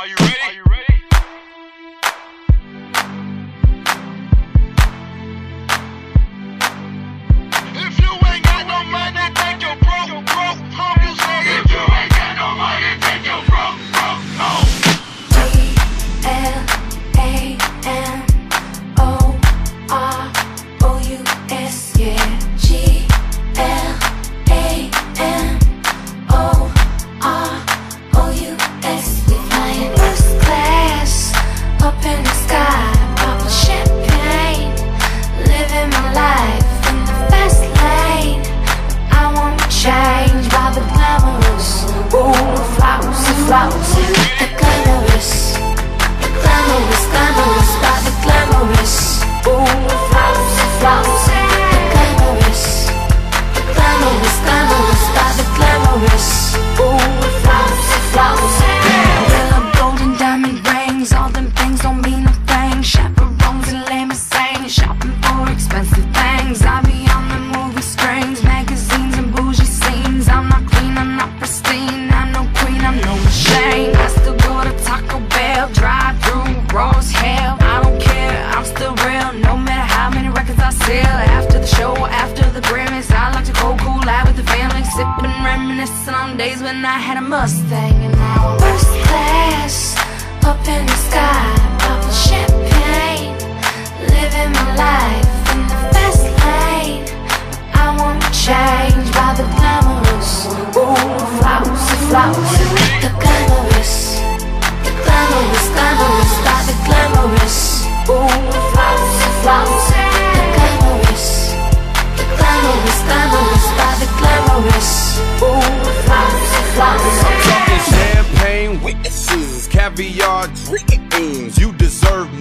Are you ready? Are you ready? If you I like to go cool out with the family, sipping, reminiscing on days when I had a Mustang and now first class, up in the sky, popping champagne, living my life in the fast lane. I want to change by the glamorous, ooh, flouncy, flouncy.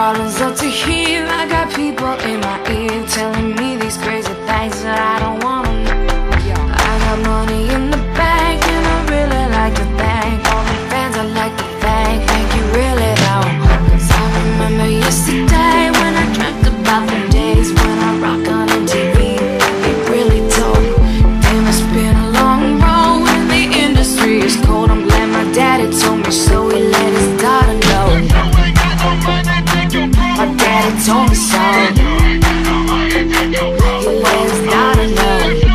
problems up to heal. I got people in my ear telling me. told me so. Your not enough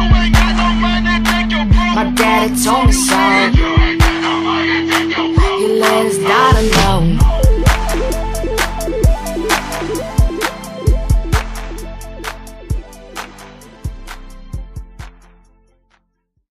My daddy told me so.